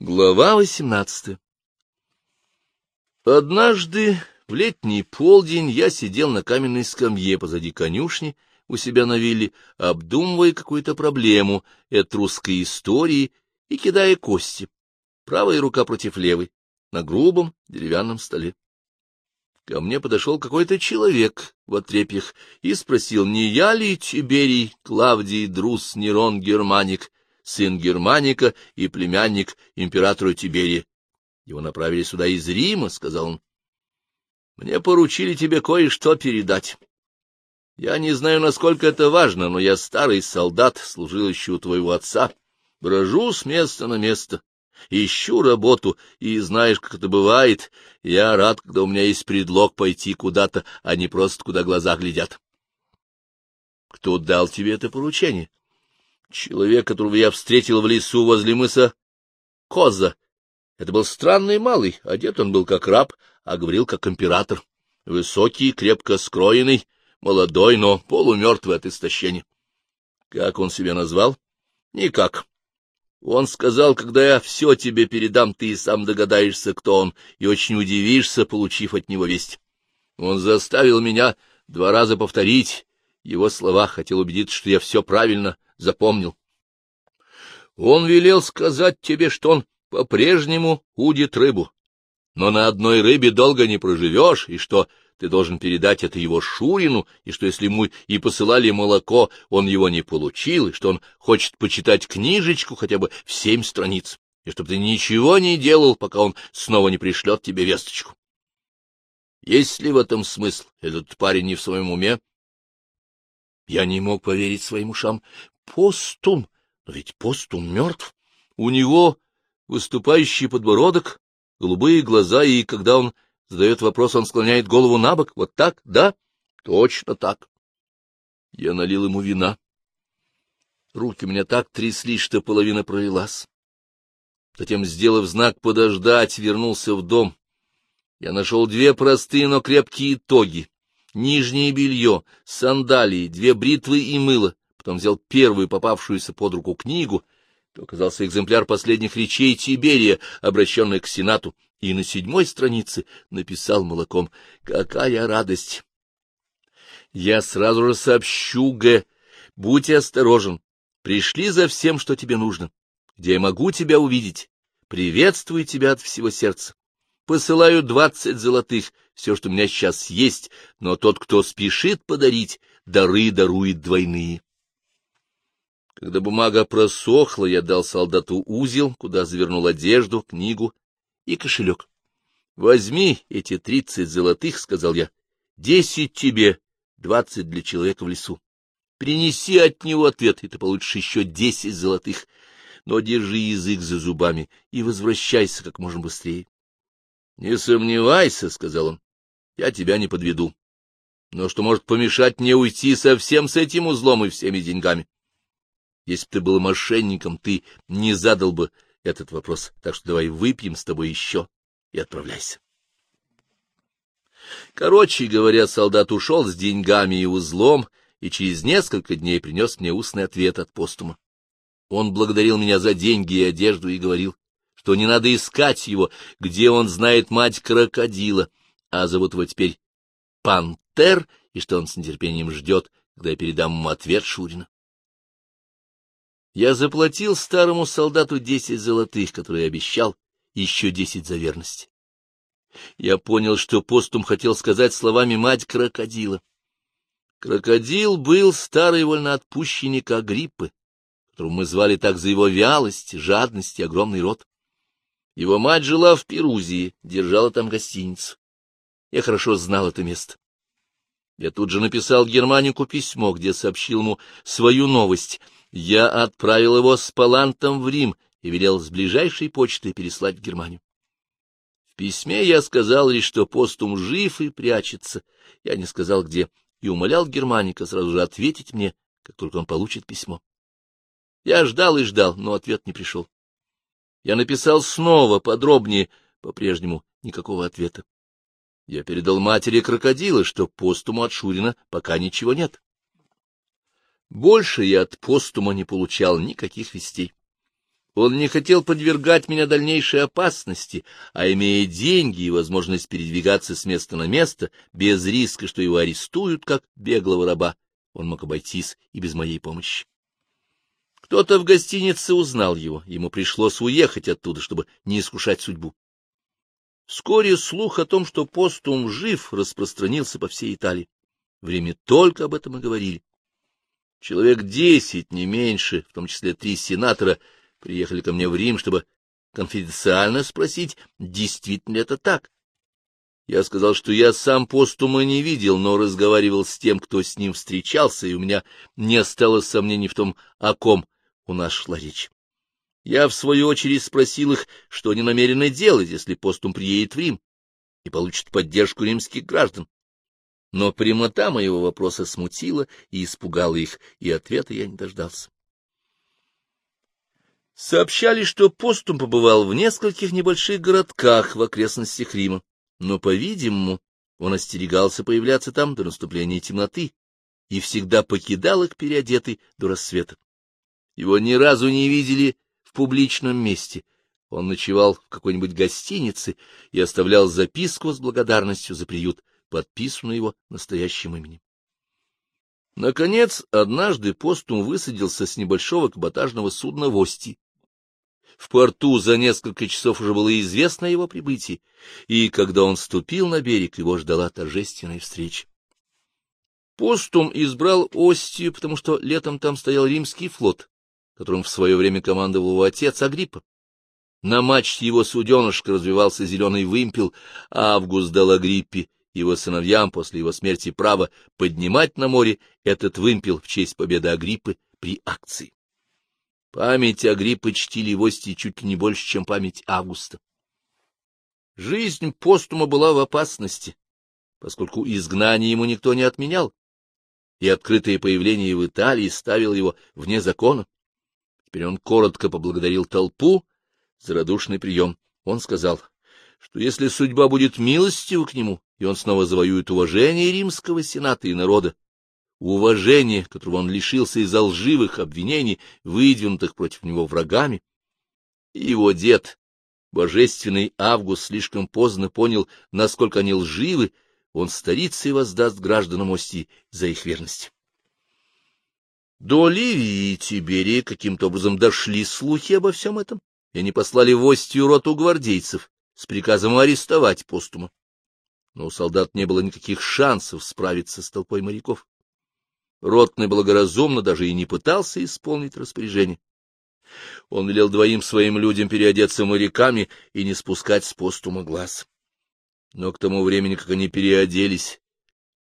Глава восемнадцатая. Однажды в летний полдень я сидел на каменной скамье позади конюшни у себя на вилле, обдумывая какую-то проблему этрусской истории и кидая кости, правая рука против левой, на грубом деревянном столе. Ко мне подошел какой-то человек в отрепьях и спросил, не я ли Тиберий, Клавдий, Друс, Нерон, Германик, сын Германика и племянник императора Тиберия. Его направили сюда из Рима, — сказал он. — Мне поручили тебе кое-что передать. Я не знаю, насколько это важно, но я старый солдат, служил еще у твоего отца, брожу с места на место, ищу работу, и знаешь, как это бывает, я рад, когда у меня есть предлог пойти куда-то, а не просто куда глаза глядят. — Кто дал тебе это поручение? Человек, которого я встретил в лесу возле мыса Коза. Это был странный малый, одет он был как раб, а говорил как император. Высокий, крепко скроенный, молодой, но полумертвый от истощения. Как он себя назвал? Никак. Он сказал, когда я все тебе передам, ты и сам догадаешься, кто он, и очень удивишься, получив от него весть. Он заставил меня два раза повторить его слова, хотел убедиться, что я все правильно запомнил. Он велел сказать тебе, что он по-прежнему удит рыбу, но на одной рыбе долго не проживешь, и что ты должен передать это его Шурину, и что если ему и посылали молоко, он его не получил, и что он хочет почитать книжечку хотя бы в семь страниц, и чтобы ты ничего не делал, пока он снова не пришлет тебе весточку. Есть ли в этом смысл? Этот парень не в своем уме? Я не мог поверить своим ушам. Постум, но ведь Постум мертв. У него выступающий подбородок, голубые глаза, и когда он задает вопрос, он склоняет голову на бок. Вот так, да? Точно так. Я налил ему вина. Руки меня так тряслись, что половина пролилась. Затем, сделав знак подождать, вернулся в дом. Я нашел две простые, но крепкие итоги нижнее белье, сандалии, две бритвы и мыло, потом взял первую попавшуюся под руку книгу, то оказался экземпляр последних речей Тиберия, обращенный к Сенату, и на седьмой странице написал молоком «Какая радость!» «Я сразу же сообщу, Г. Будь осторожен. Пришли за всем, что тебе нужно. Где я могу тебя увидеть? Приветствую тебя от всего сердца. Посылаю двадцать золотых, все, что у меня сейчас есть, но тот, кто спешит подарить, дары дарует двойные. Когда бумага просохла, я дал солдату узел, куда завернул одежду, книгу и кошелек. — Возьми эти тридцать золотых, — сказал я, — десять тебе, двадцать для человека в лесу. Принеси от него ответ, и ты получишь еще десять золотых, но держи язык за зубами и возвращайся как можно быстрее. — Не сомневайся, — сказал он, — я тебя не подведу. Но что может помешать мне уйти совсем с этим узлом и всеми деньгами? Если бы ты был мошенником, ты не задал бы этот вопрос, так что давай выпьем с тобой еще и отправляйся. Короче говоря, солдат ушел с деньгами и узлом, и через несколько дней принес мне устный ответ от постума. Он благодарил меня за деньги и одежду и говорил, что не надо искать его, где он знает мать крокодила, а зовут его теперь Пантер, и что он с нетерпением ждет, когда я передам ему ответ Шурина. Я заплатил старому солдату десять золотых, которые обещал, еще десять за верность. Я понял, что постум хотел сказать словами «мать крокодила». Крокодил был старый вольноотпущенник Агриппы, которого мы звали так за его вялость, жадность и огромный рот. Его мать жила в Перузии, держала там гостиницу. Я хорошо знал это место. Я тут же написал Германику письмо, где сообщил ему свою новость. Я отправил его с Палантом в Рим и велел с ближайшей почтой переслать в Германию. В письме я сказал лишь, что постум жив и прячется. Я не сказал, где, и умолял Германика сразу же ответить мне, как только он получит письмо. Я ждал и ждал, но ответ не пришел. Я написал снова, подробнее, по-прежнему никакого ответа. Я передал матери крокодила, что постума от Шурина пока ничего нет. Больше я от постума не получал никаких вестей. Он не хотел подвергать меня дальнейшей опасности, а, имея деньги и возможность передвигаться с места на место, без риска, что его арестуют, как беглого раба, он мог обойтись и без моей помощи. Кто-то в гостинице узнал его, ему пришлось уехать оттуда, чтобы не искушать судьбу. Вскоре слух о том, что постум жив, распространился по всей Италии. Время только об этом и говорили. Человек десять, не меньше, в том числе три сенатора, приехали ко мне в Рим, чтобы конфиденциально спросить, действительно ли это так. Я сказал, что я сам постума не видел, но разговаривал с тем, кто с ним встречался, и у меня не осталось сомнений в том, о ком у нас шла речь. Я, в свою очередь, спросил их, что они намерены делать, если постум приедет в Рим и получит поддержку римских граждан. Но прямота моего вопроса смутила и испугала их, и ответа я не дождался. Сообщали, что постум побывал в нескольких небольших городках в окрестностях Рима, но, по-видимому, он остерегался появляться там до наступления темноты и всегда покидал их переодетый до рассвета. Его ни разу не видели в публичном месте. Он ночевал в какой-нибудь гостинице и оставлял записку с благодарностью за приют, подписанную его настоящим именем. Наконец, однажды постум высадился с небольшого каботажного судна в Ости. В порту за несколько часов уже было известно о его прибытии, и когда он ступил на берег, его ждала торжественная встреча. Постум избрал Остию, потому что летом там стоял римский флот, которым в свое время командовал его отец Агриппа. На мачте его суденышка развивался зеленый вымпел, а Август дал Агриппе его сыновьям после его смерти право поднимать на море этот вымпел в честь победы Агриппы при акции. Память Агриппы чтили в Ости чуть ли не больше, чем память Августа. Жизнь постума была в опасности, поскольку изгнание ему никто не отменял, и открытое появление в Италии ставило его вне закона. Теперь он коротко поблагодарил толпу за радушный прием. Он сказал, что если судьба будет милостива к нему, и он снова завоюет уважение римского сената и народа, уважение, которого он лишился из-за лживых обвинений, выдвинутых против него врагами, его дед, божественный Август, слишком поздно понял, насколько они лживы, он старится и воздаст гражданам Ости за их верность. До Ливии и Тиберии каким-то образом дошли слухи обо всем этом, и они послали в Остию роту гвардейцев с приказом арестовать постума. Но у солдат не было никаких шансов справиться с толпой моряков. Ротный благоразумно даже и не пытался исполнить распоряжение. Он велел двоим своим людям переодеться моряками и не спускать с постума глаз. Но к тому времени, как они переоделись,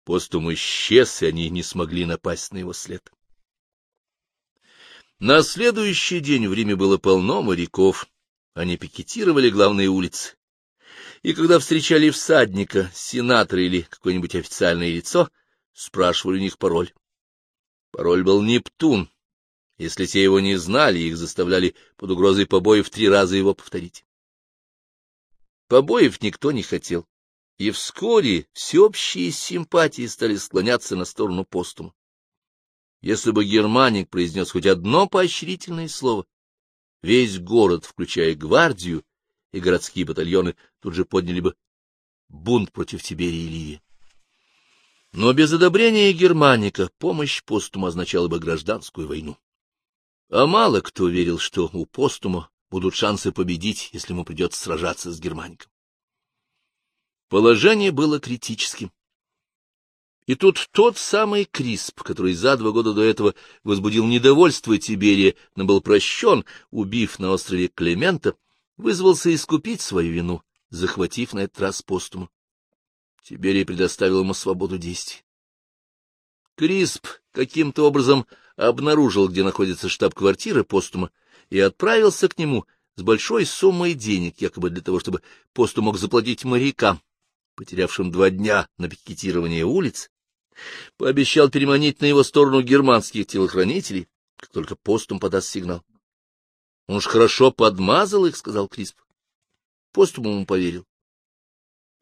постум исчез, и они не смогли напасть на его след. На следующий день в Риме было полно моряков. Они пикетировали главные улицы. И когда встречали всадника, сенатора или какое-нибудь официальное лицо, спрашивали у них пароль. Пароль был Нептун. Если те его не знали, их заставляли под угрозой побоев три раза его повторить. Побоев никто не хотел, и вскоре всеобщие симпатии стали склоняться на сторону постума. Если бы германик произнес хоть одно поощрительное слово, весь город, включая гвардию и городские батальоны, тут же подняли бы бунт против Тиберии и Ливии. Но без одобрения германика помощь постума означала бы гражданскую войну. А мало кто верил, что у постума будут шансы победить, если ему придется сражаться с германиком. Положение было критическим. И тут тот самый Крисп, который за два года до этого возбудил недовольство Тиберия, но был прощен, убив на острове Клемента, вызвался искупить свою вину, захватив на этот раз постума. Тиберий предоставил ему свободу действий. Крисп каким-то образом обнаружил, где находится штаб-квартира постума, и отправился к нему с большой суммой денег, якобы для того, чтобы постум мог заплатить морякам, потерявшим два дня на пикетирование улиц, пообещал переманить на его сторону германских телохранителей, как только постум подаст сигнал. — Он уж хорошо подмазал их, — сказал Крисп. Постум ему поверил.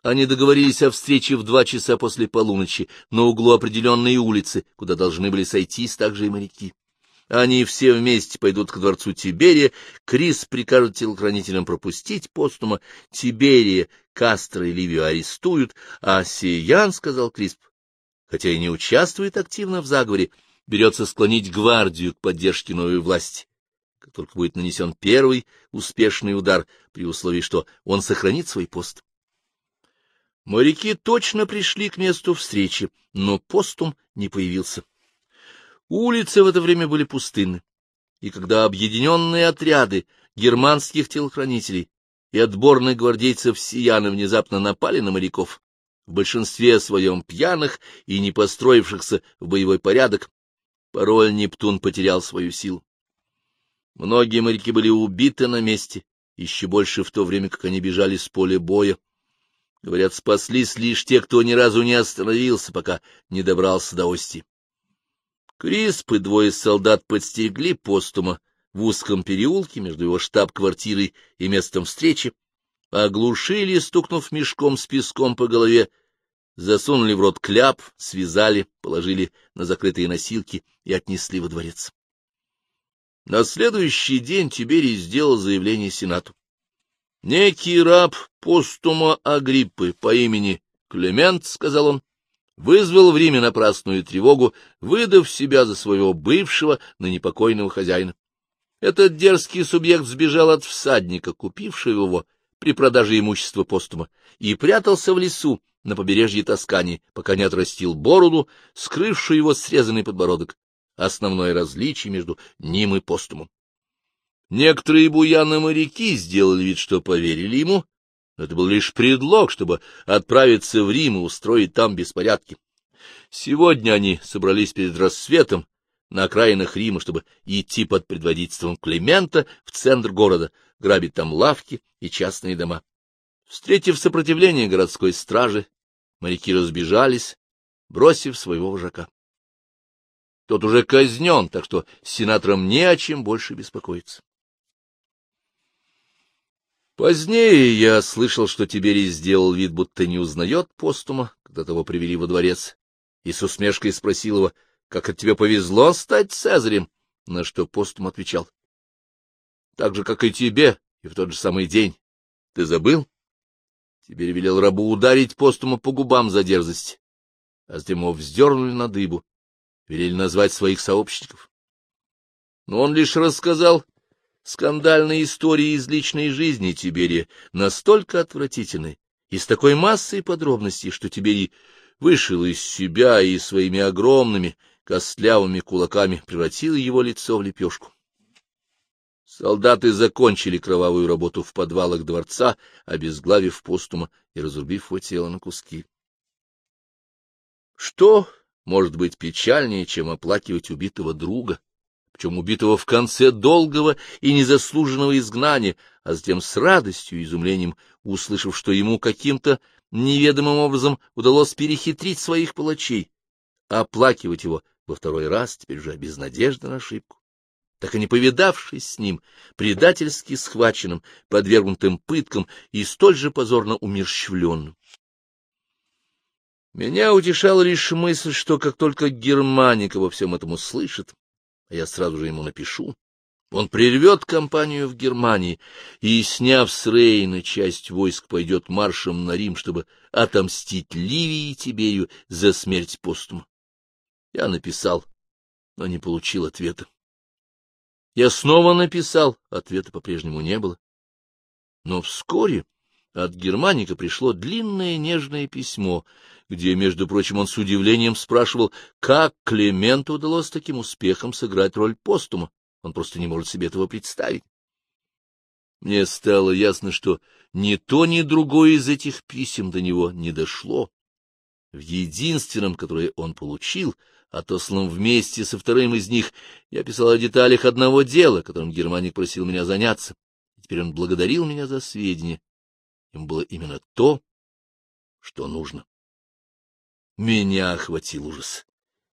Они договорились о встрече в два часа после полуночи на углу определенной улицы, куда должны были сойтись также и моряки. Они все вместе пойдут к дворцу Тиберия, Крис прикажет телохранителям пропустить постума, Тиберия, Кастро и Ливию арестуют, а Сиян, — сказал Крисп, — хотя и не участвует активно в заговоре, берется склонить гвардию к поддержке новой власти. Как только будет нанесен первый успешный удар, при условии, что он сохранит свой пост. Моряки точно пришли к месту встречи, но постум не появился. Улицы в это время были пустынны, и когда объединенные отряды германских телохранителей и отборных гвардейцев Сияна внезапно напали на моряков, в большинстве своем пьяных и не построившихся в боевой порядок, пароль Нептун потерял свою силу. Многие моряки были убиты на месте, еще больше в то время, как они бежали с поля боя. Говорят, спаслись лишь те, кто ни разу не остановился, пока не добрался до Ости. Крисп и двое солдат подстерегли постума в узком переулке между его штаб-квартирой и местом встречи, оглушили, стукнув мешком с песком по голове, засунули в рот кляп, связали, положили на закрытые носилки и отнесли во дворец. На следующий день Тиберий сделал заявление Сенату. Некий раб постума Агриппы по имени Клемент, — сказал он, вызвал в Риме напрасную тревогу, выдав себя за своего бывшего, но непокойного хозяина. Этот дерзкий субъект сбежал от всадника, купившего его при продаже имущества постума, и прятался в лесу на побережье Тоскании, пока не отрастил бороду, скрывшую его срезанный подбородок. Основное различие между ним и постумом. Некоторые буяны-моряки сделали вид, что поверили ему, это был лишь предлог, чтобы отправиться в Рим и устроить там беспорядки. Сегодня они собрались перед рассветом на окраинах Рима, чтобы идти под предводительством Климента в центр города, грабить там лавки и частные дома. Встретив сопротивление городской стражи, моряки разбежались, бросив своего вожака. Тот уже казнен, так что сенаторам не о чем больше беспокоиться. Позднее я слышал, что Тиберий сделал вид, будто не узнает постума, когда того привели во дворец, и с усмешкой спросил его, как от тебе повезло стать Цезарем, на что постум отвечал. — Так же, как и тебе, и в тот же самый день. Ты забыл? Тиберий велел рабу ударить постума по губам за дерзость, а затем его вздернули на дыбу, велели назвать своих сообщников. Но он лишь рассказал скандальные истории из личной жизни Тиберия настолько отвратительны и с такой массой подробностей, что Тиберий вышел из себя и своими огромными костлявыми кулаками превратил его лицо в лепешку. Солдаты закончили кровавую работу в подвалах дворца, обезглавив постума и разрубив его тело на куски. Что может быть печальнее, чем оплакивать убитого друга? причем убитого в конце долгого и незаслуженного изгнания, а затем с радостью и изумлением, услышав, что ему каким-то неведомым образом удалось перехитрить своих палачей, оплакивать его во второй раз, теперь уже без надежды на ошибку. Так и не повидавшись с ним, предательски схваченным, подвергнутым пыткам и столь же позорно умерщвленным. Меня утешала лишь мысль, что как только Германика во всем этом услышит, а я сразу же ему напишу. Он прервет кампанию в Германии и, сняв с Рейна часть войск, пойдет маршем на Рим, чтобы отомстить Ливии и Тиберию за смерть постума. Я написал, но не получил ответа. Я снова написал, ответа по-прежнему не было. Но вскоре от Германика пришло длинное нежное письмо, где, между прочим, он с удивлением спрашивал, как Клементу удалось таким успехом сыграть роль постума. Он просто не может себе этого представить. Мне стало ясно, что ни то, ни другое из этих писем до него не дошло. В единственном, которое он получил, отосланном вместе со вторым из них, я писал о деталях одного дела, которым Германик просил меня заняться. теперь он благодарил меня за сведения, им было именно то, что нужно. Меня охватил ужас.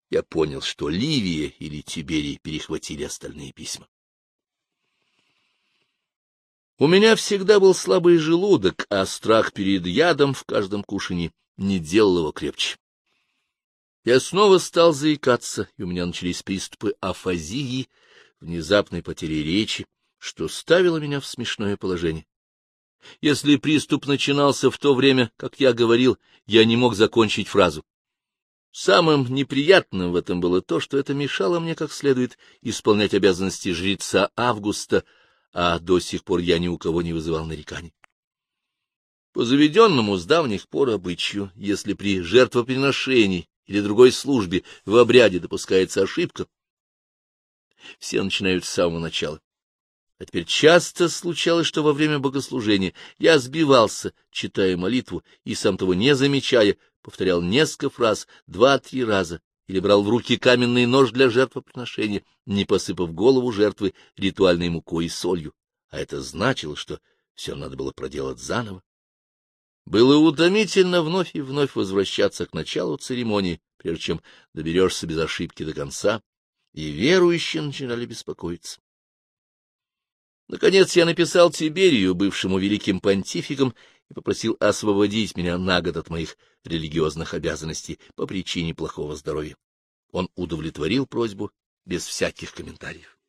Я понял, что Ливия или Тиберий перехватили остальные письма. У меня всегда был слабый желудок, а страх перед ядом в каждом кушании не делал его крепче. Я снова стал заикаться, и у меня начались приступы афазии, внезапной потери речи, что ставило меня в смешное положение. Если приступ начинался в то время, как я говорил, я не мог закончить фразу. Самым неприятным в этом было то, что это мешало мне как следует исполнять обязанности жреца Августа, а до сих пор я ни у кого не вызывал нареканий. По заведенному с давних пор обычаю, если при жертвоприношении или другой службе в обряде допускается ошибка, все начинают с самого начала. А теперь часто случалось, что во время богослужения я сбивался, читая молитву, и, сам того не замечая, повторял несколько фраз два-три раза, или брал в руки каменный нож для жертвоприношения, не посыпав голову жертвы ритуальной мукой и солью. А это значило, что все надо было проделать заново. Было утомительно вновь и вновь возвращаться к началу церемонии, прежде чем доберешься без ошибки до конца, и верующие начинали беспокоиться. Наконец я написал Тиберию, бывшему великим понтификом, и попросил освободить меня на год от моих религиозных обязанностей по причине плохого здоровья. Он удовлетворил просьбу без всяких комментариев.